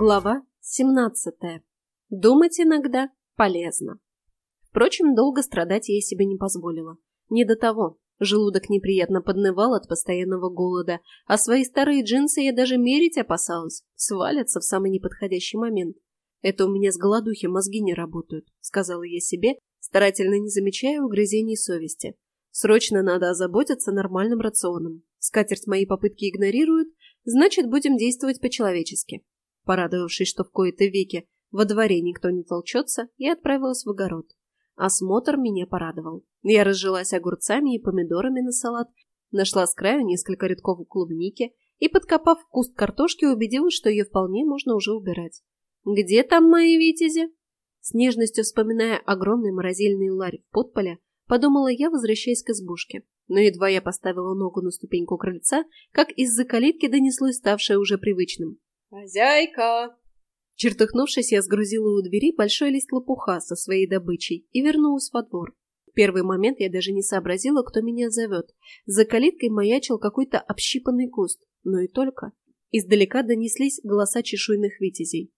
Глава 17. Думать иногда полезно. Впрочем, долго страдать я себе не позволила. Не до того. Желудок неприятно поднывал от постоянного голода, а свои старые джинсы я даже мерить опасалась. Свалятся в самый неподходящий момент. Это у меня с голодухи мозги не работают, сказала я себе, старательно не замечая угрызений совести. Срочно надо озаботиться нормальным рационом. Скатерть мои попытки игнорируют, значит, будем действовать по-человечески. Порадовавшись, что в кои-то веки во дворе никто не толчется, я отправилась в огород. Осмотр меня порадовал. Я разжилась огурцами и помидорами на салат, нашла с краю несколько рядков клубники и, подкопав куст картошки, убедилась, что ее вполне можно уже убирать. «Где там мои витязи?» С нежностью вспоминая огромный морозильный ларь в подполе, подумала я, возвращаясь к избушке. Но едва я поставила ногу на ступеньку крыльца, как из-за калитки донеслось ставшее уже привычным. «Хозяйка!» Чертыхнувшись, я сгрузила у двери большой лист лопуха со своей добычей и вернулась во двор. В первый момент я даже не сообразила, кто меня зовет. За калиткой маячил какой-то общипанный куст, но и только. Издалека донеслись голоса чешуйных витязей.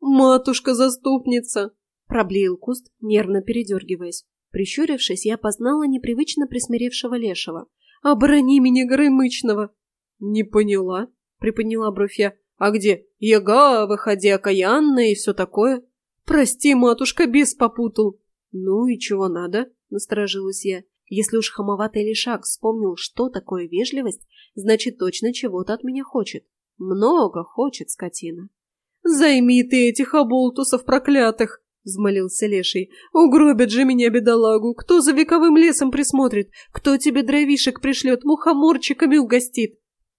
«Матушка-заступница!» — проблеял куст, нервно передергиваясь. Прищурившись, я познала непривычно присмиревшего лешего. «Оборони меня, Горымычного!» «Не поняла», — приподняла бровь я. А где «Яга, выходи окаянная» и все такое? Прости, матушка, бес попутал. Ну и чего надо? Насторожилась я. Если уж хамоватый лишак вспомнил, что такое вежливость, значит, точно чего-то от меня хочет. Много хочет скотина. «Займи ты этих оболтусов проклятых!» — взмолился леший. «Угробят же меня, бедолагу! Кто за вековым лесом присмотрит? Кто тебе дровишек пришлет, мухоморчиками угостит?»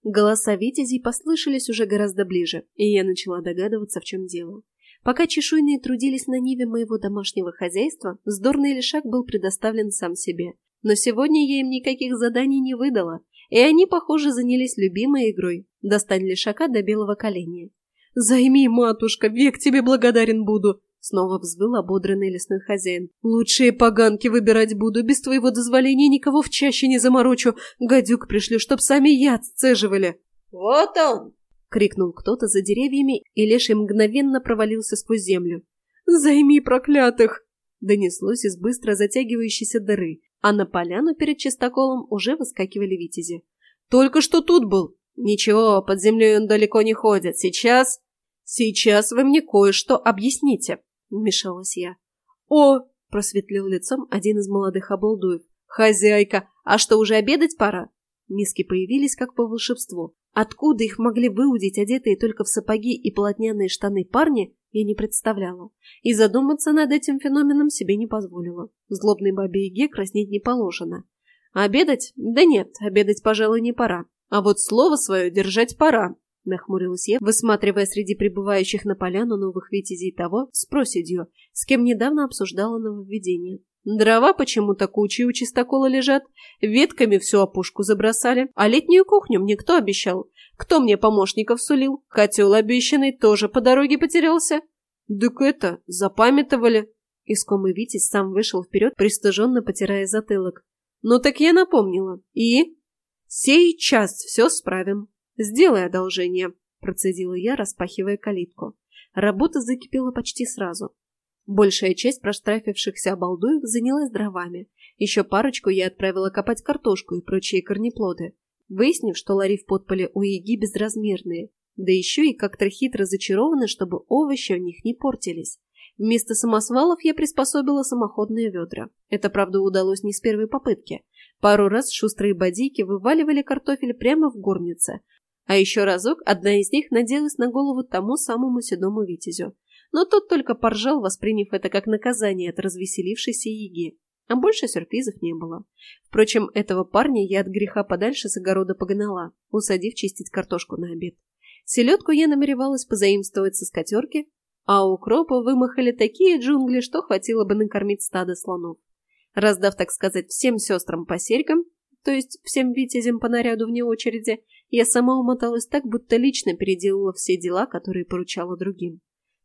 Голоса витязей послышались уже гораздо ближе, и я начала догадываться, в чем дело. Пока чешуйные трудились на ниве моего домашнего хозяйства, вздорный лишак был предоставлен сам себе. Но сегодня я им никаких заданий не выдала, и они, похоже, занялись любимой игрой «Достань лишака до белого коленя». «Займи, матушка, век тебе благодарен буду!» Снова взвыл ободренный лесной хозяин. «Лучшие поганки выбирать буду, без твоего дозволения никого в чаще не заморочу. Гадюк пришлю, чтоб сами яд сцеживали». «Вот он!» — крикнул кто-то за деревьями, и леший мгновенно провалился сквозь землю. «Займи проклятых!» — донеслось из быстро затягивающейся дыры, а на поляну перед чистоколом уже выскакивали витязи. «Только что тут был!» «Ничего, под землей он далеко не ходит. Сейчас...» «Сейчас вы мне кое-что объясните», — вмешалась я. «О!» — просветлил лицом один из молодых обалдуев. «Хозяйка, а что, уже обедать пора?» Миски появились как по волшебству. Откуда их могли выудить одетые только в сапоги и полотняные штаны парни, я не представляла. И задуматься над этим феноменом себе не позволила. Злобной бабе Еге краснеть не положено. обедать? Да нет, обедать, пожалуй, не пора. А вот слово свое держать пора. Нахмурилась я, высматривая среди прибывающих на поляну новых витязей того с проседью, с кем недавно обсуждала нововведение. Дрова почему-то кучей у чистокола лежат, ветками всю опушку забросали, а летнюю кухню мне кто обещал? Кто мне помощников сулил? Котел обещанный тоже по дороге потерялся. Так это, запамятовали. Искомый Витязь сам вышел вперед, пристыженно потирая затылок. Ну так я напомнила. И? Сейчас все справим. «Сделай одолжение», – процедила я, распахивая калитку. Работа закипела почти сразу. Большая часть проштрафившихся обалдуев занялась дровами. Еще парочку я отправила копать картошку и прочие корнеплоды, выяснив, что лари в подполе у Еги безразмерные, да еще и как-то хитро зачарованы, чтобы овощи в них не портились. Вместо самосвалов я приспособила самоходные ведра. Это, правда, удалось не с первой попытки. Пару раз шустрые бодейки вываливали картофель прямо в горнице, а еще разок одна из них наделась на голову тому самому седому витязю. Но тот только поржал, восприняв это как наказание от развеселившейся Еги. А больше сюрпризов не было. Впрочем, этого парня я от греха подальше с огорода погнала, усадив чистить картошку на обед. Селедку я намеревалась позаимствовать со скатерки, а у укропа вымахали такие джунгли, что хватило бы накормить стадо слонов. Раздав, так сказать, всем сестрам по серьгам, то есть всем витязям по наряду вне очереди, я сама умоталась так, будто лично переделала все дела, которые поручала другим.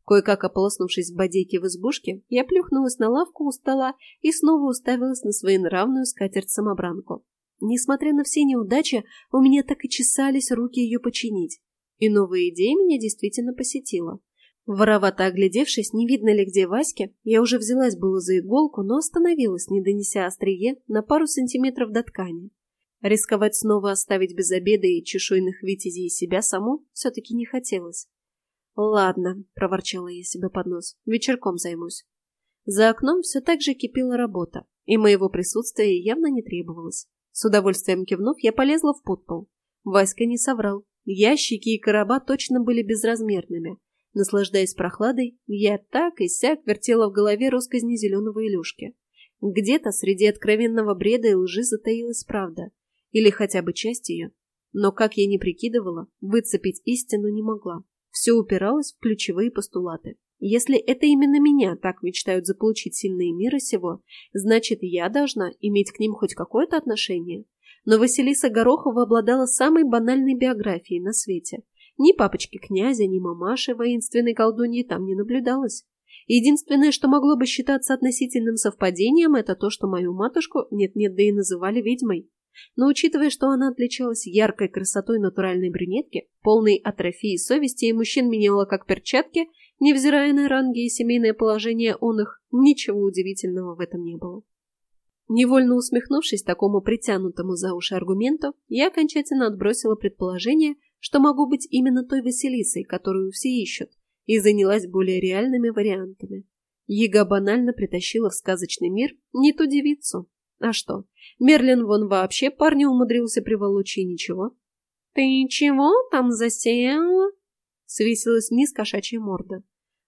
Кое-как ополоснувшись в бодейке в избушке, я плюхнулась на лавку у стола и снова уставилась на своенравную скатерть-самобранку. Несмотря на все неудачи, у меня так и чесались руки ее починить. И новая идея меня действительно посетила. Воровато оглядевшись, не видно ли где Ваське, я уже взялась было за иголку, но остановилась, не донеся острие на пару сантиметров до ткани. Рисковать снова оставить без обеда и чешуйных витязей себя саму все-таки не хотелось. «Ладно», — проворчала я себе под нос, — «вечерком займусь». За окном все так же кипела работа, и моего присутствия явно не требовалось. С удовольствием кивнув, я полезла в подпол. Васька не соврал. Ящики и короба точно были безразмерными. Наслаждаясь прохладой, я так и сяк вертела в голове росказни зеленого Илюшки. Где-то среди откровенного бреда и лжи затаилась правда. Или хотя бы часть ее. Но, как я ни прикидывала, выцепить истину не могла. Все упиралось в ключевые постулаты. Если это именно меня так мечтают заполучить сильные мира сего, значит, я должна иметь к ним хоть какое-то отношение. Но Василиса Горохова обладала самой банальной биографией на свете. Ни папочки князя, ни мамаши воинственной колдуньи там не наблюдалось. Единственное, что могло бы считаться относительным совпадением, это то, что мою матушку нет-нет, да и называли ведьмой. Но учитывая, что она отличалась яркой красотой натуральной брюнетки, полной атрофии совести и мужчин меняла как перчатки, невзирая на ранги и семейное положение он их, ничего удивительного в этом не было. Невольно усмехнувшись такому притянутому за уши аргументу, я окончательно отбросила предположение, что могу быть именно той Василисой, которую все ищут, и занялась более реальными вариантами. Ега банально притащила в сказочный мир не ту девицу. А что, Мерлин вон вообще парня умудрился приволочь и ничего. «Ты чего там засела?» — свесилась мисс кошачья морда.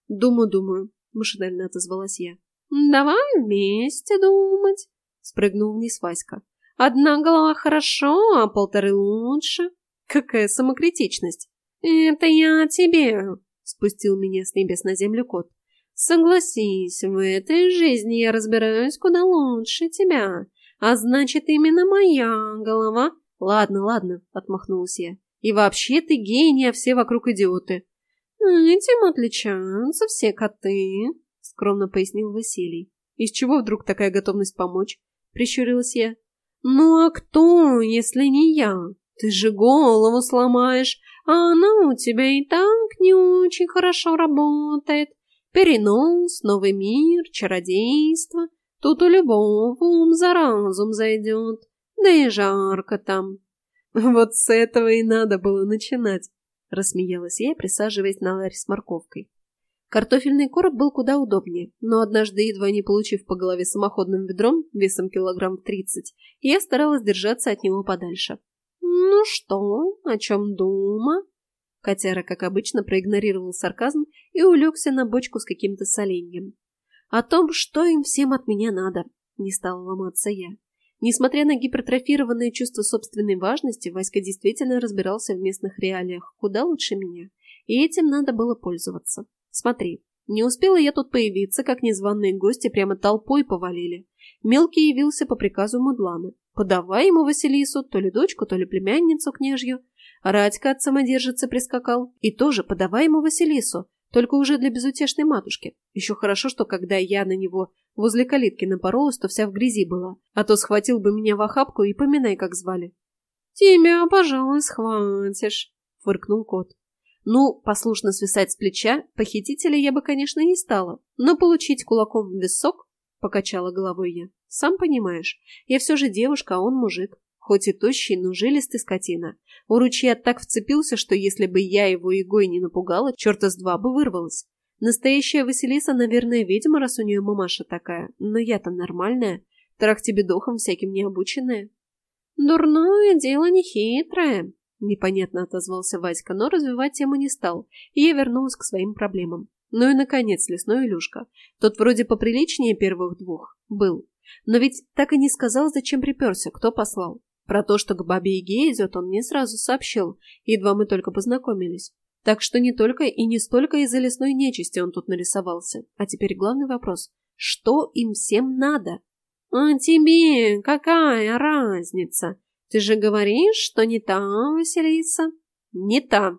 «Думаю, думаю», — машинально отозвалась я. «Давай вместе думать», — спрыгнул вниз Васька. «Одна голова хорошо, а полторы лучше». «Какая самокритичность!» «Это я тебе», — спустил меня с небес на землю кот. «Согласись, в этой жизни я разбираюсь куда лучше тебя. А значит, именно моя голова...» «Ладно, ладно», — отмахнулась я. «И вообще ты гений, а все вокруг идиоты». «Этим отличаются все коты», — скромно пояснил Василий. «Из чего вдруг такая готовность помочь?» — прищурилась я. «Ну а кто, если не я? Ты же голову сломаешь, а она у тебя и так не очень хорошо работает. Перенос, новый мир, чародейство. Тут у любого ум за разум зайдет. Да и жарко там». «Вот с этого и надо было начинать», — рассмеялась я, присаживаясь на ларь с морковкой. Картофельный короб был куда удобнее, но однажды, едва не получив по голове самоходным ведром весом килограмм тридцать, я старалась держаться от него подальше. «Ну что, о чем дума?» Котяра, как обычно, проигнорировал сарказм и улегся на бочку с каким-то соленьем. «О том, что им всем от меня надо», — не стала ломаться я. Несмотря на гипертрофированное чувство собственной важности, Васька действительно разбирался в местных реалиях куда лучше меня, и этим надо было пользоваться. Смотри, не успела я тут появиться, как незваные гости прямо толпой повалили. Мелкий явился по приказу Мудлана. Подавай ему Василису, то ли дочку, то ли племянницу княжью. Радька от самодержицы прискакал. И тоже подавай ему Василису, только уже для безутешной матушки. Еще хорошо, что когда я на него возле калитки напоролась, то вся в грязи была, а то схватил бы меня в охапку и поминай, как звали. «Тебя, пожалуй, схватишь», — фыркнул кот. Ну, послушно свисать с плеча похитителя я бы, конечно, не стала, но получить кулаком в висок, — покачала головой я. Сам понимаешь, я все же девушка, а он мужик. Хоть и тощий, но жилистый скотина. У ручья так вцепился, что если бы я его игой не напугала, черта с два бы вырвалась. Настоящая Василиса, наверное, ведьма, раз у нее мамаша такая. Но я-то нормальная. Трах тебе дохом всяким не обученная. Дурное дело не хитрое, непонятно отозвался Васька, но развивать тему не стал, и я вернулась к своим проблемам. Ну и, наконец, лесной Илюшка. Тот вроде поприличнее первых двух. Был. Но ведь так и не сказал, зачем приперся, кто послал. Про то, что к бабе Еге идет, он мне сразу сообщил, едва мы только познакомились. Так что не только и не столько из-за лесной нечисти он тут нарисовался. А теперь главный вопрос. Что им всем надо? А тебе какая разница? Ты же говоришь, что не та Василиса? Не та,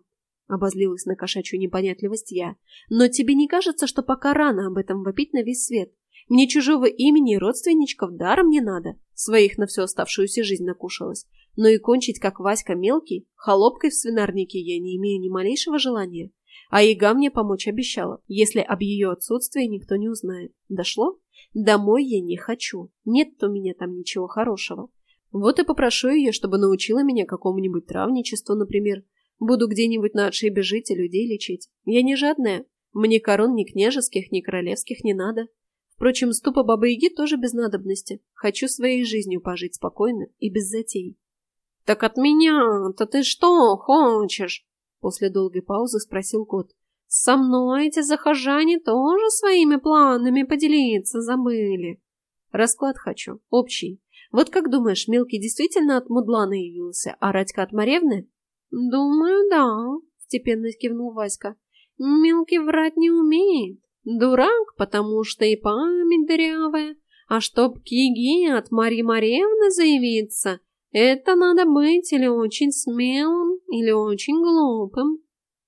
обозлилась на кошачью непонятливость я. Но тебе не кажется, что пока рано об этом вопить на весь свет? Мне чужого имени и родственничков даром не надо. Своих на всю оставшуюся жизнь накушалась. Но и кончить, как Васька мелкий, холопкой в свинарнике я не имею ни малейшего желания. А Ига мне помочь обещала, если об ее отсутствии никто не узнает. Дошло? Домой я не хочу. Нет у меня там ничего хорошего. Вот и попрошу ее, чтобы научила меня какому-нибудь травничеству, например. Буду где-нибудь на отшибе жить и людей лечить. Я не жадная. Мне корон ни княжеских, ни королевских не надо. Впрочем, ступа бабы-яги тоже без надобности. Хочу своей жизнью пожить спокойно и без затей. «Так от меня-то ты что хочешь?» После долгой паузы спросил кот. «Со мной эти захожане тоже своими планами поделиться забыли». «Расклад хочу. Общий. Вот как думаешь, Мелкий действительно от Мудлана явился, а Радька от Маревны?» «Думаю, да», — степенно кивнул Васька. «Мелкий врать не умеет. Дурак, потому что и память дырявая. А чтоб к Еге от Марьи Маревны заявиться, это надо быть или очень смелым, или очень глупым».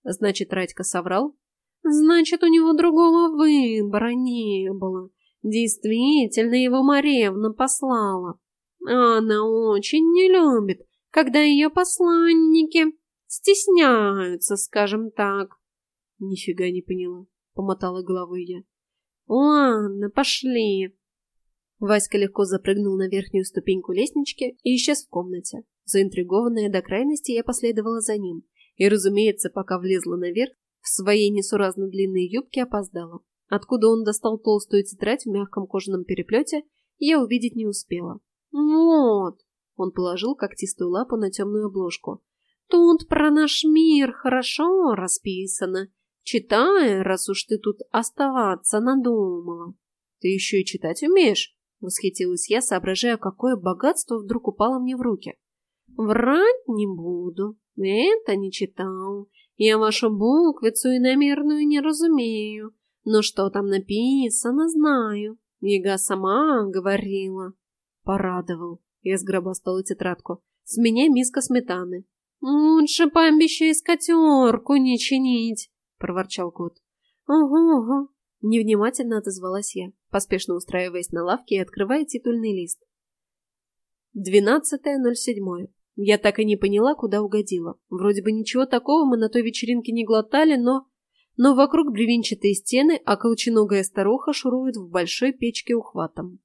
Значит, Радька соврал? Значит, у него другого выбора не было. Действительно, его Маревна послала. Она очень не любит, когда ее посланники стесняются, скажем так. Нифига не поняла, помотала головой я. Ладно, пошли. Васька легко запрыгнул на верхнюю ступеньку лестнички и исчез в комнате. Заинтригованная до крайности, я последовала за ним. И, разумеется, пока влезла наверх, в своей несуразно длинной юбке опоздала. Откуда он достал толстую тетрадь в мягком кожаном переплете, я увидеть не успела. «Вот!» — он положил когтистую лапу на темную обложку. «Тут про наш мир хорошо расписано. Читай, раз уж ты тут оставаться надумала». «Ты еще и читать умеешь?» — восхитилась я, соображая, какое богатство вдруг упало мне в руки. «Врать не буду. Это не читал. Я вашу буквицу иномерную не разумею. Но что там написано, знаю. Яга сама говорила. Порадовал. Я сгробастала тетрадку. С меня миска сметаны. «Лучше пообещай скатерку не чинить», — проворчал кот. «Угу, угу», — невнимательно отозвалась я, поспешно устраиваясь на лавке и открывая титульный лист. Двенадцатое ноль седьмое. Я так и не поняла, куда угодила. Вроде бы ничего такого мы на той вечеринке не глотали, но... Но вокруг бревенчатые стены, а колченогая старуха шурует в большой печке ухватом.